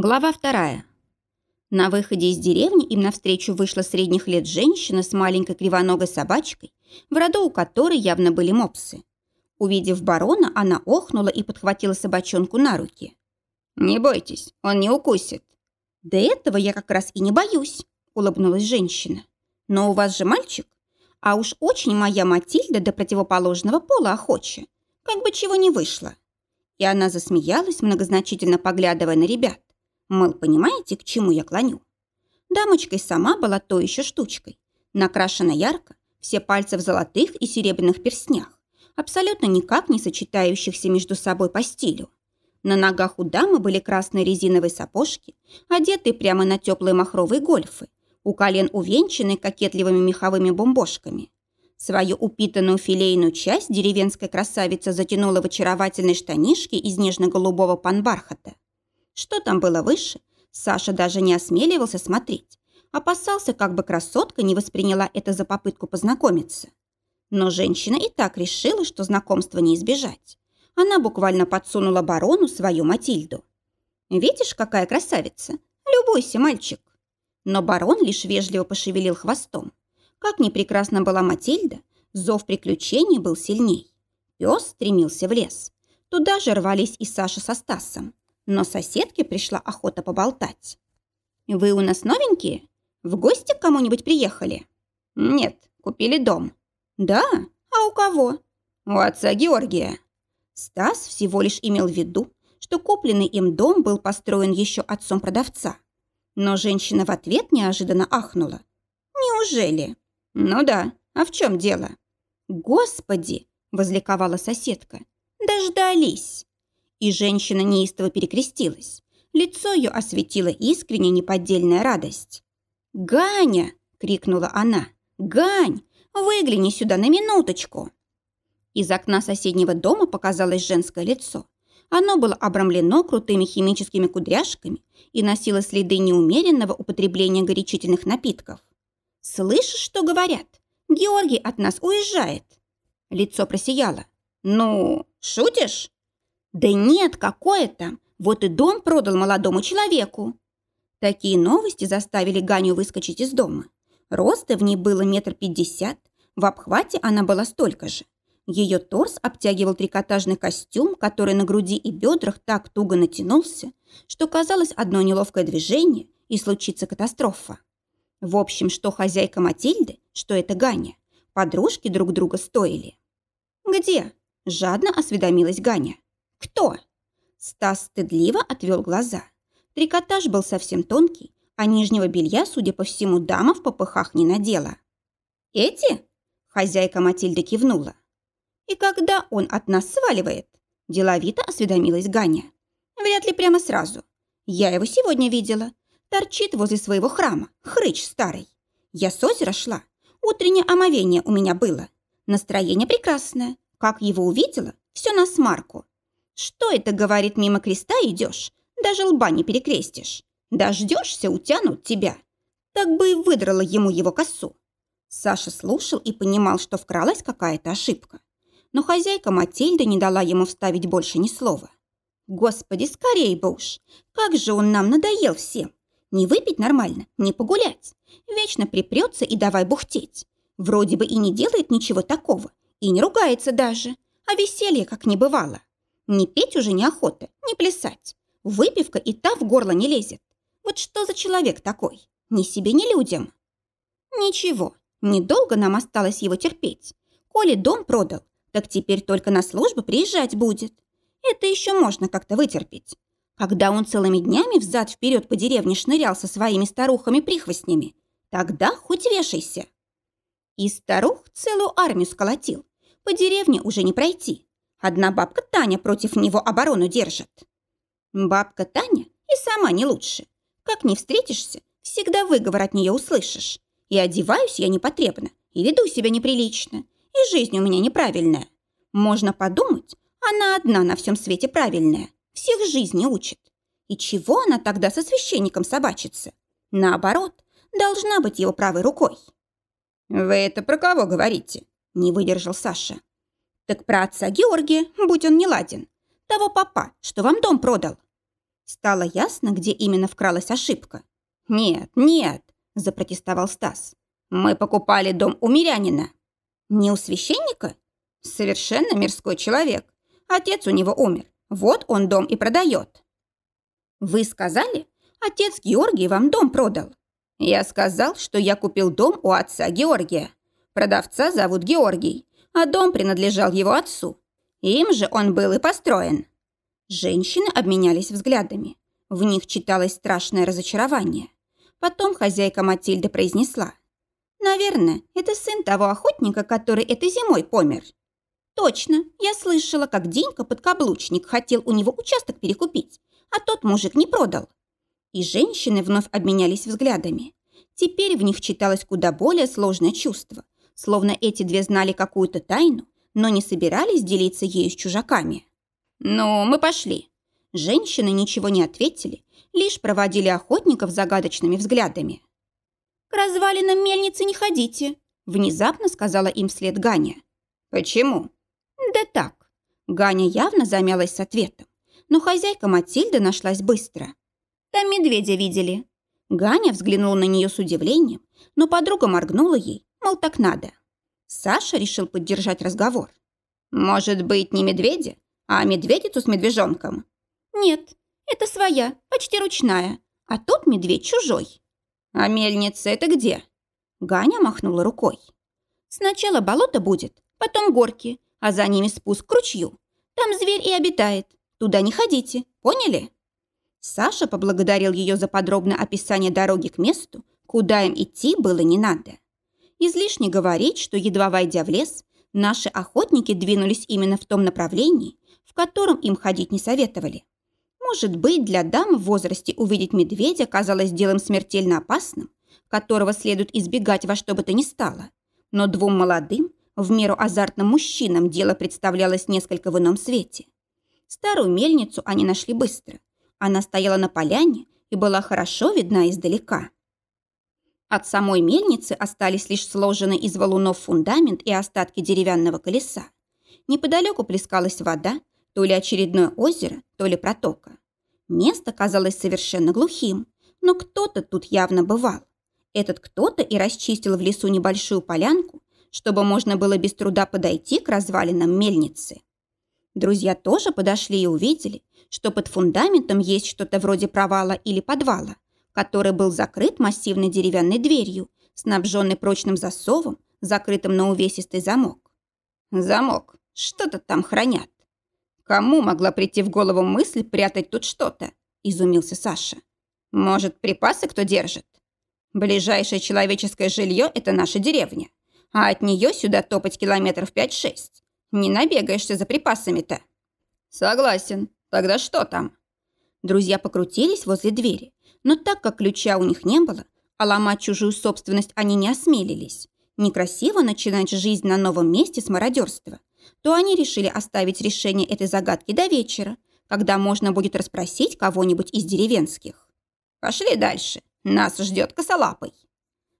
Глава вторая. На выходе из деревни им навстречу вышла средних лет женщина с маленькой кривоногой собачкой, в роду у которой явно были мопсы. Увидев барона, она охнула и подхватила собачонку на руки. «Не бойтесь, он не укусит». «Да этого я как раз и не боюсь», — улыбнулась женщина. «Но у вас же мальчик, а уж очень моя Матильда до противоположного пола охоча, как бы чего не вышло». И она засмеялась, многозначительно поглядывая на ребят. Мол, понимаете, к чему я клоню? Дамочка и сама была той еще штучкой. Накрашена ярко, все пальцы в золотых и серебряных перстнях, абсолютно никак не сочетающихся между собой по стилю. На ногах у дамы были красные резиновые сапожки, одетые прямо на теплые махровые гольфы, у колен увенчанные кокетливыми меховыми бомбошками. Свою упитанную филейную часть деревенская красавица затянула в очаровательные штанишки из нежно-голубого панбархата. Что там было выше, Саша даже не осмеливался смотреть. Опасался, как бы красотка не восприняла это за попытку познакомиться. Но женщина и так решила, что знакомства не избежать. Она буквально подсунула барону свою Матильду. «Видишь, какая красавица? Любуйся, мальчик!» Но барон лишь вежливо пошевелил хвостом. Как ни прекрасна была Матильда, зов приключений был сильней. Пес стремился в лес. Туда же рвались и Саша со Стасом но соседке пришла охота поболтать. «Вы у нас новенькие? В гости к кому-нибудь приехали?» «Нет, купили дом». «Да? А у кого?» «У отца Георгия». Стас всего лишь имел в виду, что купленный им дом был построен еще отцом продавца. Но женщина в ответ неожиданно ахнула. «Неужели?» «Ну да, а в чем дело?» «Господи!» – возликовала соседка. «Дождались!» И женщина неистово перекрестилась. Лицо ее осветила искренне неподдельная радость. «Ганя!» — крикнула она. «Гань, выгляни сюда на минуточку!» Из окна соседнего дома показалось женское лицо. Оно было обрамлено крутыми химическими кудряшками и носило следы неумеренного употребления горячительных напитков. «Слышишь, что говорят? Георгий от нас уезжает!» Лицо просияло. «Ну, шутишь?» Да нет, какое там. Вот и дом продал молодому человеку. Такие новости заставили Ганю выскочить из дома. Роста в ней было метр пятьдесят, в обхвате она была столько же. Ее торс обтягивал трикотажный костюм, который на груди и бедрах так туго натянулся, что казалось одно неловкое движение и случится катастрофа. В общем, что хозяйка Матильды, что это Ганя, подружки друг друга стоили. «Где?» – жадно осведомилась Ганя. «Кто?» Стас стыдливо отвел глаза. Трикотаж был совсем тонкий, а нижнего белья, судя по всему, дама в попыхах не надела. «Эти?» – хозяйка Матильда кивнула. «И когда он от нас сваливает?» – деловито осведомилась Ганя. «Вряд ли прямо сразу. Я его сегодня видела. Торчит возле своего храма, хрыч старый. Я с озера шла. Утреннее омовение у меня было. Настроение прекрасное. Как его увидела, все на смарку. Что это, говорит, мимо креста идешь? Даже лба не перекрестишь. Дождешься, утянут тебя. Так бы и выдрала ему его косу. Саша слушал и понимал, что вкралась какая-то ошибка. Но хозяйка Матильда не дала ему вставить больше ни слова. Господи, скорей бы уж! Как же он нам надоел всем! Не выпить нормально, не погулять. Вечно припрется и давай бухтеть. Вроде бы и не делает ничего такого, и не ругается даже, а веселье как не бывало. Не петь уже неохота, не плясать. Выпивка и та в горло не лезет. Вот что за человек такой? Ни себе, ни людям. Ничего, недолго нам осталось его терпеть. Коли дом продал, так теперь только на службу приезжать будет. Это еще можно как-то вытерпеть. Когда он целыми днями взад-вперед по деревне шнырял со своими старухами-прихвостнями, тогда хоть вешайся. И старух целую армию сколотил. По деревне уже не пройти. Одна бабка Таня против него оборону держит. Бабка Таня и сама не лучше. Как не встретишься, всегда выговор от нее услышишь. И одеваюсь я непотребно, и веду себя неприлично, и жизнь у меня неправильная. Можно подумать, она одна на всем свете правильная, всех жизни учит. И чего она тогда со священником собачится? Наоборот, должна быть его правой рукой. «Вы это про кого говорите?» – не выдержал Саша. Так про отца Георгия, будь он не ладен. Того папа, что вам дом продал. Стало ясно, где именно вкралась ошибка. «Нет, нет», – запротестовал Стас. «Мы покупали дом у мирянина». «Не у священника?» «Совершенно мирской человек. Отец у него умер. Вот он дом и продает». «Вы сказали, отец Георгий вам дом продал?» «Я сказал, что я купил дом у отца Георгия. Продавца зовут Георгий, а дом принадлежал его отцу. Им же он был и построен». Женщины обменялись взглядами. В них читалось страшное разочарование. Потом хозяйка Матильда произнесла. «Наверное, это сын того охотника, который этой зимой помер». «Точно, я слышала, как Денька подкаблучник хотел у него участок перекупить, а тот мужик не продал». И женщины вновь обменялись взглядами. Теперь в них читалось куда более сложное чувство, словно эти две знали какую-то тайну, но не собирались делиться ею с чужаками. «Ну, мы пошли». Женщины ничего не ответили, лишь проводили охотников загадочными взглядами. «К развалинам мельницы не ходите», – внезапно сказала им вслед Ганя. «Почему?» «Да так». Ганя явно замялась с ответом, но хозяйка Матильда нашлась быстро. «Там медведя видели». Ганя взглянула на нее с удивлением, но подруга моргнула ей, мол, так надо. Саша решил поддержать разговор. «Может быть, не медведя, а медведицу с медвежонком?» «Нет, это своя, почти ручная, а тот медведь чужой». «А мельница это где?» Ганя махнула рукой. «Сначала болото будет, потом горки, а за ними спуск к ручью. Там зверь и обитает. Туда не ходите, поняли?» Саша поблагодарил ее за подробное описание дороги к месту, куда им идти было не надо. Излишне говорить, что, едва войдя в лес, наши охотники двинулись именно в том направлении, в котором им ходить не советовали. Может быть, для дам в возрасте увидеть медведя казалось делом смертельно опасным, которого следует избегать во что бы то ни стало. Но двум молодым, в меру азартным мужчинам дело представлялось несколько в ином свете. Старую мельницу они нашли быстро. Она стояла на поляне и была хорошо видна издалека. От самой мельницы остались лишь сложенный из валунов фундамент и остатки деревянного колеса. Неподалеку плескалась вода, то ли очередное озеро, то ли протока. Место казалось совершенно глухим, но кто-то тут явно бывал. Этот кто-то и расчистил в лесу небольшую полянку, чтобы можно было без труда подойти к развалинам мельницы. Друзья тоже подошли и увидели, что под фундаментом есть что-то вроде провала или подвала, который был закрыт массивной деревянной дверью, снабженной прочным засовом, закрытым на увесистый замок. Замок. Что-то там хранят. Кому могла прийти в голову мысль прятать тут что-то? Изумился Саша. Может, припасы кто держит? Ближайшее человеческое жилье – это наша деревня. А от нее сюда топать километров 5-6. Не набегаешься за припасами-то. Согласен. Тогда что там? Друзья покрутились возле двери, но так как ключа у них не было, а ломать чужую собственность они не осмелились. Некрасиво начинать жизнь на новом месте с мародерства то они решили оставить решение этой загадки до вечера, когда можно будет расспросить кого-нибудь из деревенских. Пошли дальше, нас ждет косолапый.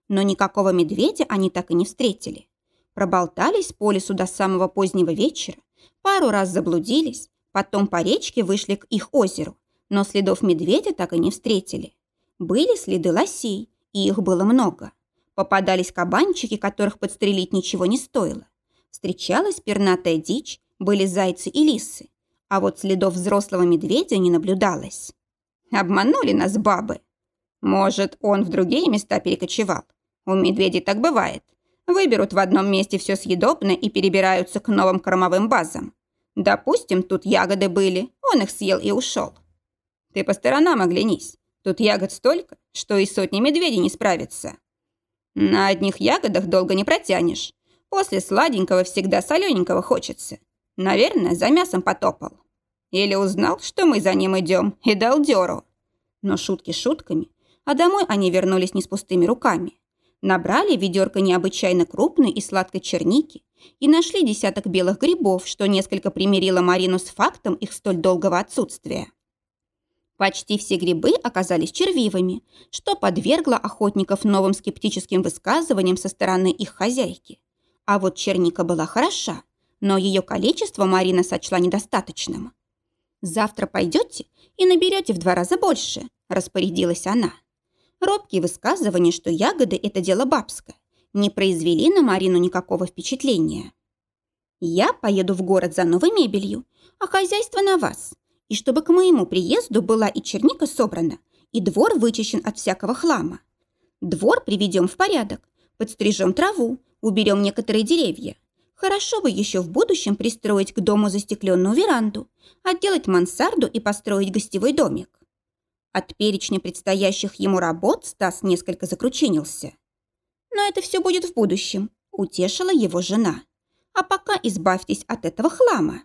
Но никакого медведя они так и не встретили. Проболтались по лесу до самого позднего вечера, пару раз заблудились, потом по речке вышли к их озеру, но следов медведя так и не встретили. Были следы лосей, и их было много. Попадались кабанчики, которых подстрелить ничего не стоило. Встречалась пернатая дичь, были зайцы и лисы. А вот следов взрослого медведя не наблюдалось. Обманули нас бабы. Может, он в другие места перекочевал. У медведей так бывает. Выберут в одном месте все съедобное и перебираются к новым кормовым базам. Допустим, тут ягоды были, он их съел и ушел. Ты по сторонам оглянись. Тут ягод столько, что и сотни медведей не справятся. На одних ягодах долго не протянешь. После сладенького всегда солененького хочется. Наверное, за мясом потопал. Или узнал, что мы за ним идем, и дал дёру. Но шутки шутками, а домой они вернулись не с пустыми руками. Набрали ведерко необычайно крупной и сладкой черники и нашли десяток белых грибов, что несколько примирило Марину с фактом их столь долгого отсутствия. Почти все грибы оказались червивыми, что подвергло охотников новым скептическим высказываниям со стороны их хозяйки. А вот черника была хороша, но ее количество Марина сочла недостаточным. «Завтра пойдете и наберете в два раза больше», – распорядилась она. Робкие высказывания, что ягоды – это дело бабское, не произвели на Марину никакого впечатления. «Я поеду в город за новой мебелью, а хозяйство на вас. И чтобы к моему приезду была и черника собрана, и двор вычищен от всякого хлама. Двор приведем в порядок, подстрижем траву, уберем некоторые деревья. Хорошо бы еще в будущем пристроить к дому застекленную веранду, отделать мансарду и построить гостевой домик. От перечня предстоящих ему работ Стас несколько закручинился. Но это все будет в будущем, утешила его жена. А пока избавьтесь от этого хлама.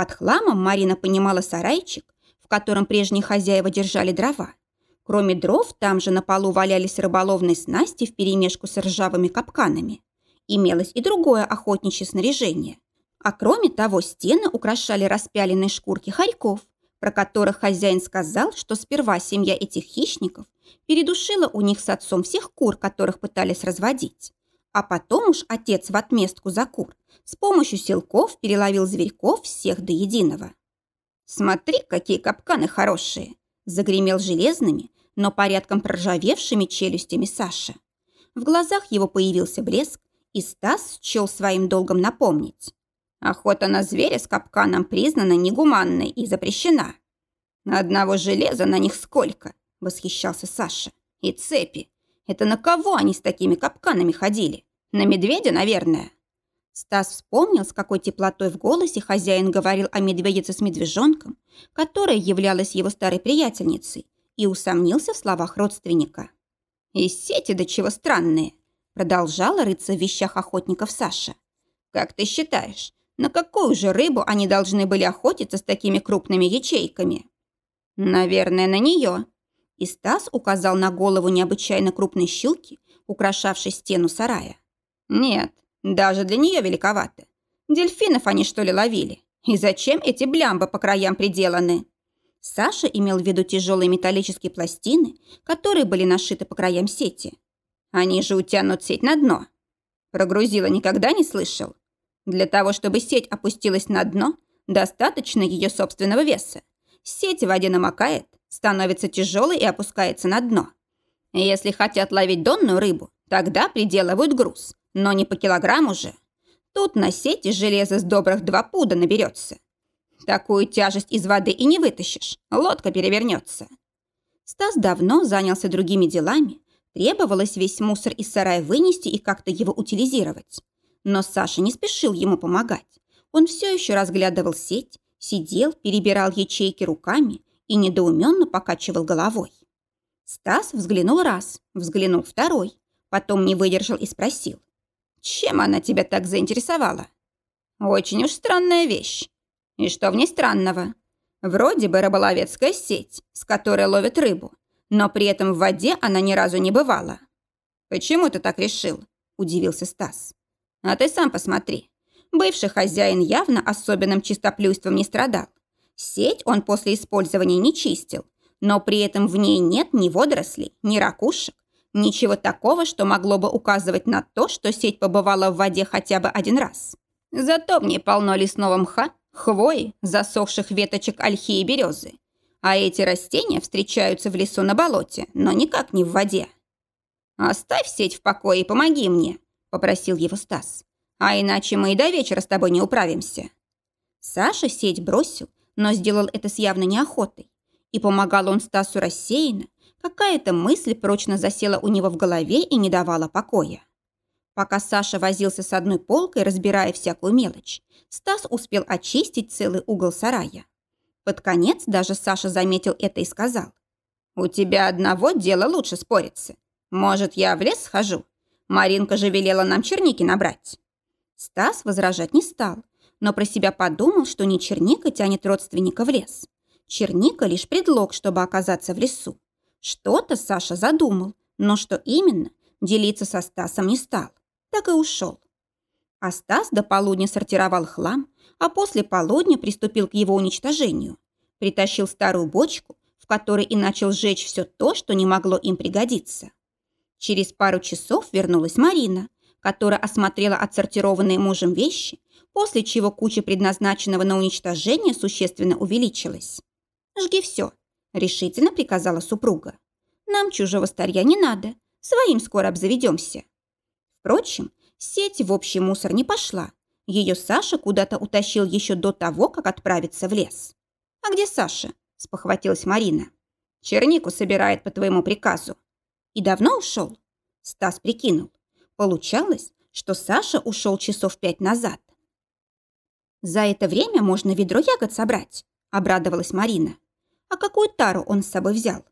Под хламом Марина понимала сарайчик, в котором прежние хозяева держали дрова. Кроме дров, там же на полу валялись рыболовные снасти вперемешку с ржавыми капканами. Имелось и другое охотничье снаряжение. А кроме того, стены украшали распяленные шкурки хорьков, про которых хозяин сказал, что сперва семья этих хищников передушила у них с отцом всех кур, которых пытались разводить. А потом уж отец в отместку за кур с помощью силков переловил зверьков всех до единого. «Смотри, какие капканы хорошие!» загремел железными, но порядком проржавевшими челюстями Саша. В глазах его появился блеск, и Стас счел своим долгом напомнить. Охота на зверя с капканом признана негуманной и запрещена. Одного железа на них сколько, восхищался Саша. И цепи. Это на кого они с такими капканами ходили? На медведя, наверное. Стас вспомнил, с какой теплотой в голосе хозяин говорил о медведице с медвежонком, которая являлась его старой приятельницей, и усомнился в словах родственника. «И сети до чего странные», — продолжала рыться в вещах охотников Саша. «Как ты считаешь, на какую же рыбу они должны были охотиться с такими крупными ячейками? Наверное, на нее. И Стас указал на голову необычайно крупной щуки, украшавшей стену сарая. Нет, даже для нее великовато. Дельфинов они что ли ловили? И зачем эти блямбы по краям приделаны? Саша имел в виду тяжелые металлические пластины, которые были нашиты по краям сети. Они же утянут сеть на дно. Прогрузила никогда не слышал. Для того, чтобы сеть опустилась на дно, достаточно ее собственного веса. Сеть в воде намокает, становится тяжелой и опускается на дно. Если хотят ловить донную рыбу, тогда приделывают груз, но не по килограмму же. Тут на сети железо с добрых два пуда наберется. Такую тяжесть из воды и не вытащишь, лодка перевернется. Стас давно занялся другими делами, требовалось весь мусор из сарая вынести и как-то его утилизировать. Но Саша не спешил ему помогать. Он все еще разглядывал сеть, сидел, перебирал ячейки руками и недоуменно покачивал головой. Стас взглянул раз, взглянул второй, потом не выдержал и спросил. «Чем она тебя так заинтересовала?» «Очень уж странная вещь. И что в ней странного? Вроде бы рыболовецкая сеть, с которой ловят рыбу, но при этом в воде она ни разу не бывала». «Почему ты так решил?» – удивился Стас. А ты сам посмотри. Бывший хозяин явно особенным чистоплюйством не страдал. Сеть он после использования не чистил, но при этом в ней нет ни водорослей, ни ракушек, ничего такого, что могло бы указывать на то, что сеть побывала в воде хотя бы один раз. Зато в ней полно лесного мха, хвои, засохших веточек ольхи и березы. А эти растения встречаются в лесу на болоте, но никак не в воде. Оставь сеть в покое и помоги мне, – попросил его Стас. «А иначе мы и до вечера с тобой не управимся». Саша сеть бросил, но сделал это с явной неохотой. И помогал он Стасу рассеянно, какая-то мысль прочно засела у него в голове и не давала покоя. Пока Саша возился с одной полкой, разбирая всякую мелочь, Стас успел очистить целый угол сарая. Под конец даже Саша заметил это и сказал. «У тебя одного дела лучше спорится. Может, я в лес схожу? Маринка же велела нам черники набрать. Стас возражать не стал, но про себя подумал, что не черника тянет родственника в лес. Черника лишь предлог, чтобы оказаться в лесу. Что-то Саша задумал, но что именно, делиться со Стасом не стал. Так и ушел. А Стас до полудня сортировал хлам, а после полудня приступил к его уничтожению. Притащил старую бочку, в которой и начал сжечь все то, что не могло им пригодиться. Через пару часов вернулась Марина, которая осмотрела отсортированные мужем вещи, после чего куча предназначенного на уничтожение существенно увеличилась. «Жги все», – решительно приказала супруга. «Нам чужого старья не надо, своим скоро обзаведемся». Впрочем, сеть в общий мусор не пошла. Ее Саша куда-то утащил еще до того, как отправиться в лес. «А где Саша?» – спохватилась Марина. «Чернику собирает по твоему приказу». «И давно ушел?» Стас прикинул. Получалось, что Саша ушел часов пять назад. «За это время можно ведро ягод собрать», – обрадовалась Марина. «А какую тару он с собой взял?»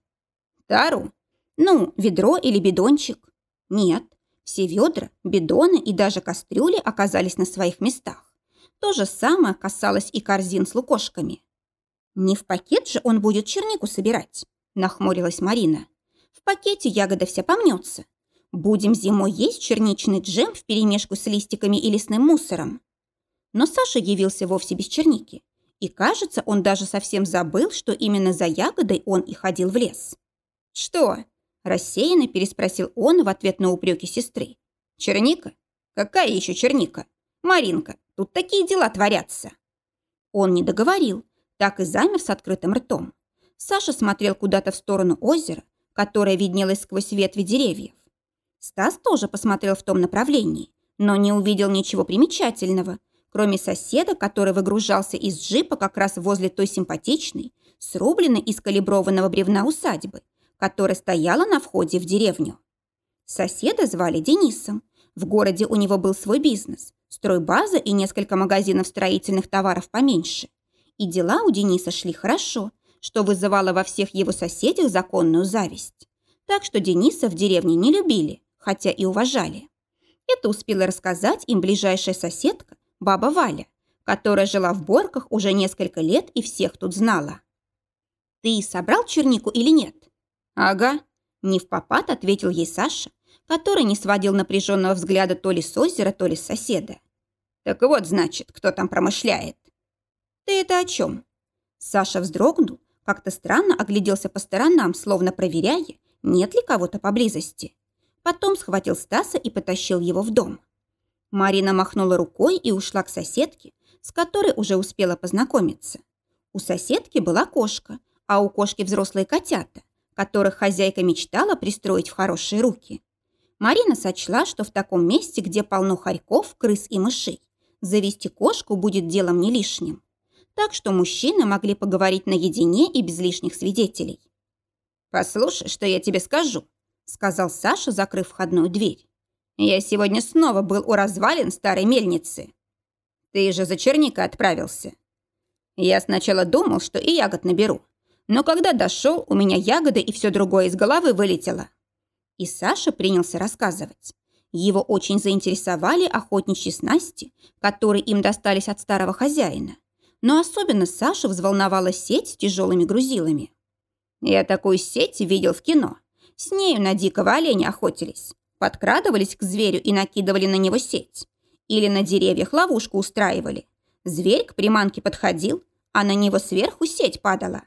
«Тару? Ну, ведро или бидончик?» «Нет, все ведра, бидоны и даже кастрюли оказались на своих местах. То же самое касалось и корзин с лукошками. «Не в пакет же он будет чернику собирать», – нахмурилась Марина. «В пакете ягода вся помнется. Будем зимой есть черничный джем вперемешку с листиками и лесным мусором». Но Саша явился вовсе без черники. И, кажется, он даже совсем забыл, что именно за ягодой он и ходил в лес. «Что?» – рассеянно переспросил он в ответ на упреки сестры. «Черника? Какая еще черника? Маринка, тут такие дела творятся!» Он не договорил, так и замер с открытым ртом. Саша смотрел куда-то в сторону озера, которое виднелось сквозь ветви деревьев. Стас тоже посмотрел в том направлении, но не увидел ничего примечательного, кроме соседа, который выгружался из джипа как раз возле той симпатичной, срубленной из калиброванного бревна усадьбы, которая стояла на входе в деревню. Соседа звали Денисом. В городе у него был свой бизнес, стройбаза и несколько магазинов строительных товаров поменьше. И дела у Дениса шли хорошо, что вызывало во всех его соседях законную зависть. Так что Дениса в деревне не любили, хотя и уважали. Это успела рассказать им ближайшая соседка, баба Валя, которая жила в Борках уже несколько лет и всех тут знала. «Ты собрал чернику или нет?» «Ага», – не в попад ответил ей Саша, который не сводил напряженного взгляда то ли с озера, то ли с соседа. «Так вот, значит, кто там промышляет». «Ты это о чем?» Саша вздрогнул, как-то странно огляделся по сторонам, словно проверяя, нет ли кого-то поблизости. Потом схватил Стаса и потащил его в дом. Марина махнула рукой и ушла к соседке, с которой уже успела познакомиться. У соседки была кошка, а у кошки взрослые котята, которых хозяйка мечтала пристроить в хорошие руки. Марина сочла, что в таком месте, где полно хорьков, крыс и мышей, завести кошку будет делом не лишним. Так что мужчины могли поговорить наедине и без лишних свидетелей. «Послушай, что я тебе скажу», — сказал Саша, закрыв входную дверь. Я сегодня снова был у развалин старой мельницы. Ты же за черника отправился. Я сначала думал, что и ягод наберу. Но когда дошел, у меня ягоды и все другое из головы вылетело. И Саша принялся рассказывать. Его очень заинтересовали охотничьи снасти, которые им достались от старого хозяина. Но особенно Сашу взволновала сеть с тяжелыми грузилами. Я такую сеть видел в кино. С нею на дикого оленя охотились. Подкрадывались к зверю и накидывали на него сеть. Или на деревьях ловушку устраивали. Зверь к приманке подходил, а на него сверху сеть падала.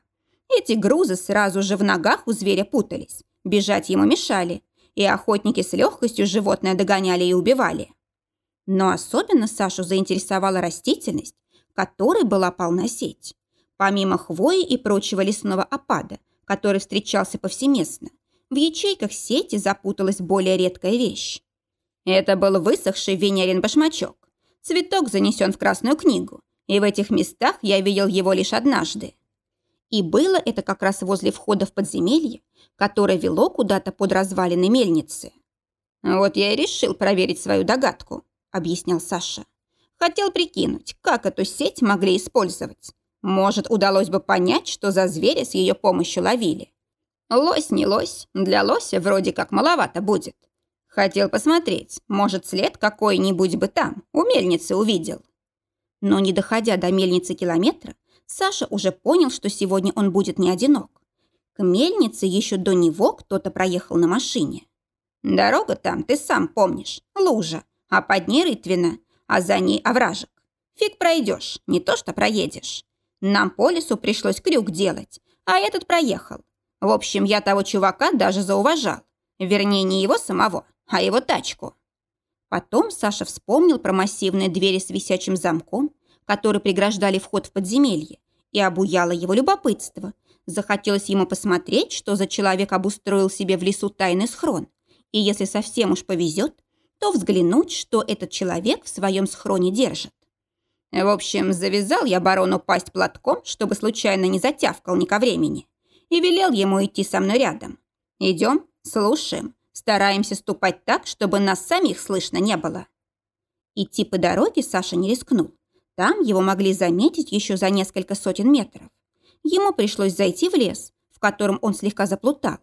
Эти грузы сразу же в ногах у зверя путались. Бежать ему мешали, и охотники с легкостью животное догоняли и убивали. Но особенно Сашу заинтересовала растительность, которой была полна сеть. Помимо хвои и прочего лесного опада, который встречался повсеместно, в ячейках сети запуталась более редкая вещь. Это был высохший венерин башмачок. Цветок занесен в Красную книгу, и в этих местах я видел его лишь однажды. И было это как раз возле входа в подземелье, которое вело куда-то под развалины мельницы. «Вот я и решил проверить свою догадку», — объяснял Саша. «Хотел прикинуть, как эту сеть могли использовать. Может, удалось бы понять, что за звери с ее помощью ловили. Лось не лось, для лося вроде как маловато будет. Хотел посмотреть, может, след какой-нибудь бы там, у мельницы увидел. Но не доходя до мельницы километра, Саша уже понял, что сегодня он будет не одинок. К мельнице еще до него кто-то проехал на машине. Дорога там, ты сам помнишь, лужа, а под ней рытвина, а за ней овражек. Фиг пройдешь, не то что проедешь. Нам по лесу пришлось крюк делать, а этот проехал. В общем, я того чувака даже зауважал. Вернее, не его самого, а его тачку. Потом Саша вспомнил про массивные двери с висячим замком, которые преграждали вход в подземелье, и обуяло его любопытство. Захотелось ему посмотреть, что за человек обустроил себе в лесу тайный схрон, и если совсем уж повезет, то взглянуть, что этот человек в своем схроне держит. В общем, завязал я барону пасть платком, чтобы случайно не затявкал ни ко времени, и велел ему идти со мной рядом. Идем, слушаем, стараемся ступать так, чтобы нас самих слышно не было. Идти по дороге Саша не рискнул. Там его могли заметить еще за несколько сотен метров. Ему пришлось зайти в лес, в котором он слегка заплутал.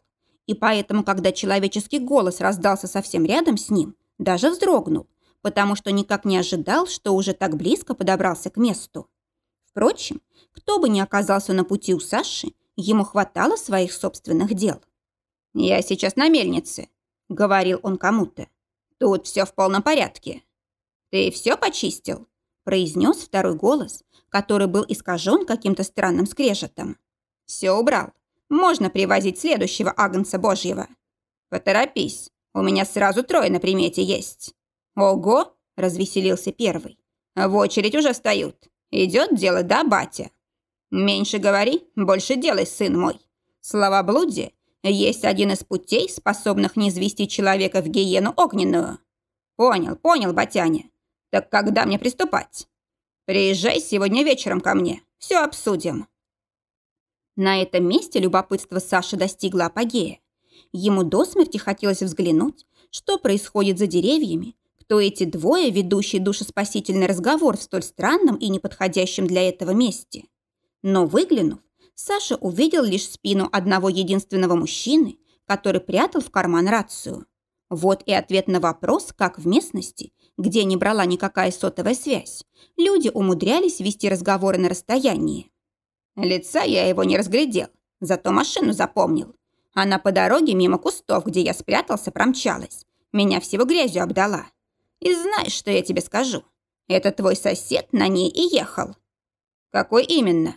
И поэтому, когда человеческий голос раздался совсем рядом с ним, даже вздрогнул, потому что никак не ожидал, что уже так близко подобрался к месту. Впрочем, кто бы ни оказался на пути у Саши, ему хватало своих собственных дел. «Я сейчас на мельнице», — говорил он кому-то. «Тут все в полном порядке». «Ты все почистил?» — произнес второй голос, который был искажен каким-то странным скрежетом. «Все убрал. Можно привозить следующего агнца Божьего». «Поторопись, у меня сразу трое на примете есть». «Ого!» – развеселился первый. «В очередь уже встают. Идет дело, да, батя?» «Меньше говори, больше делай, сын мой. Словоблудие есть один из путей, способных не извести человека в гиену огненную». «Понял, понял, батяня. Так когда мне приступать?» «Приезжай сегодня вечером ко мне. Все обсудим». На этом месте любопытство Саши достигло апогея. Ему до смерти хотелось взглянуть, что происходит за деревьями, кто эти двое, ведущие душеспасительный разговор в столь странном и неподходящем для этого месте. Но выглянув, Саша увидел лишь спину одного единственного мужчины, который прятал в карман рацию. Вот и ответ на вопрос, как в местности, где не брала никакая сотовая связь, люди умудрялись вести разговоры на расстоянии. Лица я его не разглядел, зато машину запомнил. Она по дороге мимо кустов, где я спрятался, промчалась. Меня всего грязью обдала. И знаешь, что я тебе скажу? Это твой сосед на ней и ехал. Какой именно?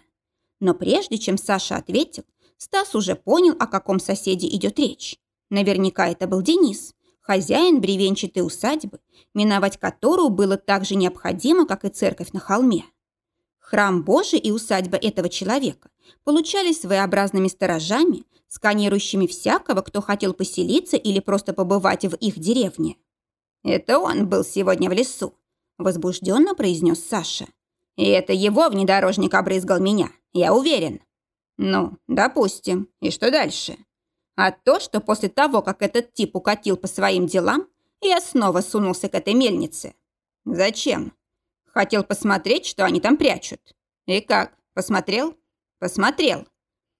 Но прежде чем Саша ответил, Стас уже понял, о каком соседе идет речь. Наверняка это был Денис, хозяин бревенчатой усадьбы, миновать которую было так же необходимо, как и церковь на холме. Храм Божий и усадьба этого человека получались своеобразными сторожами, сканирующими всякого, кто хотел поселиться или просто побывать в их деревне. «Это он был сегодня в лесу», – возбужденно произнес Саша. «И это его внедорожник обрызгал меня, я уверен». «Ну, допустим. И что дальше?» «А то, что после того, как этот тип укатил по своим делам, я снова сунулся к этой мельнице». «Зачем?» «Хотел посмотреть, что они там прячут». «И как? Посмотрел?» «Посмотрел».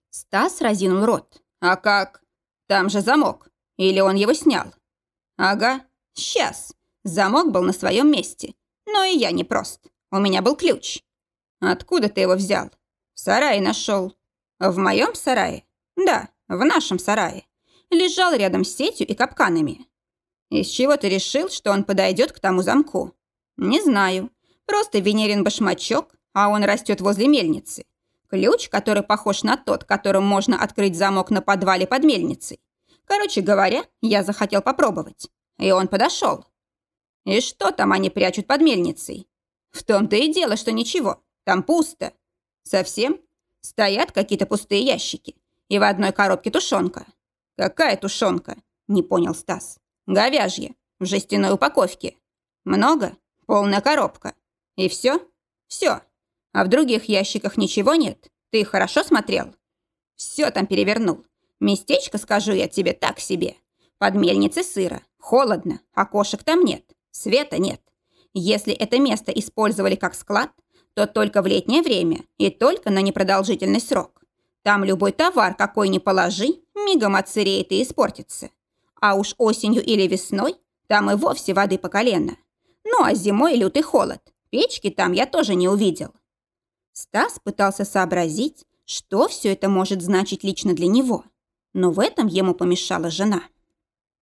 Стас разинул рот. «А как? Там же замок. Или он его снял?» «Ага, Сейчас. Замок был на своем месте. Но и я не прост. У меня был ключ. Откуда ты его взял? В сарае нашел. В моем сарае? Да, в нашем сарае. Лежал рядом с сетью и капканами. Из чего ты решил, что он подойдет к тому замку? Не знаю. Просто Венерин башмачок, а он растет возле мельницы. Ключ, который похож на тот, которым можно открыть замок на подвале под мельницей. Короче говоря, я захотел попробовать. И он подошел. И что там они прячут под мельницей? В том-то и дело, что ничего. Там пусто. Совсем? Стоят какие-то пустые ящики. И в одной коробке тушенка. Какая тушенка? Не понял Стас. Говяжья. В жестяной упаковке. Много? Полная коробка. И все? Все. А в других ящиках ничего нет? Ты хорошо смотрел? Все там перевернул. Местечко, скажу я тебе, так себе. Под мельницей сыра. Холодно, окошек там нет, света нет. Если это место использовали как склад, то только в летнее время и только на непродолжительный срок. Там любой товар, какой ни положи, мигом отсыреет и испортится. А уж осенью или весной там и вовсе воды по колено. Ну а зимой лютый холод. Печки там я тоже не увидел. Стас пытался сообразить, что все это может значить лично для него. Но в этом ему помешала жена.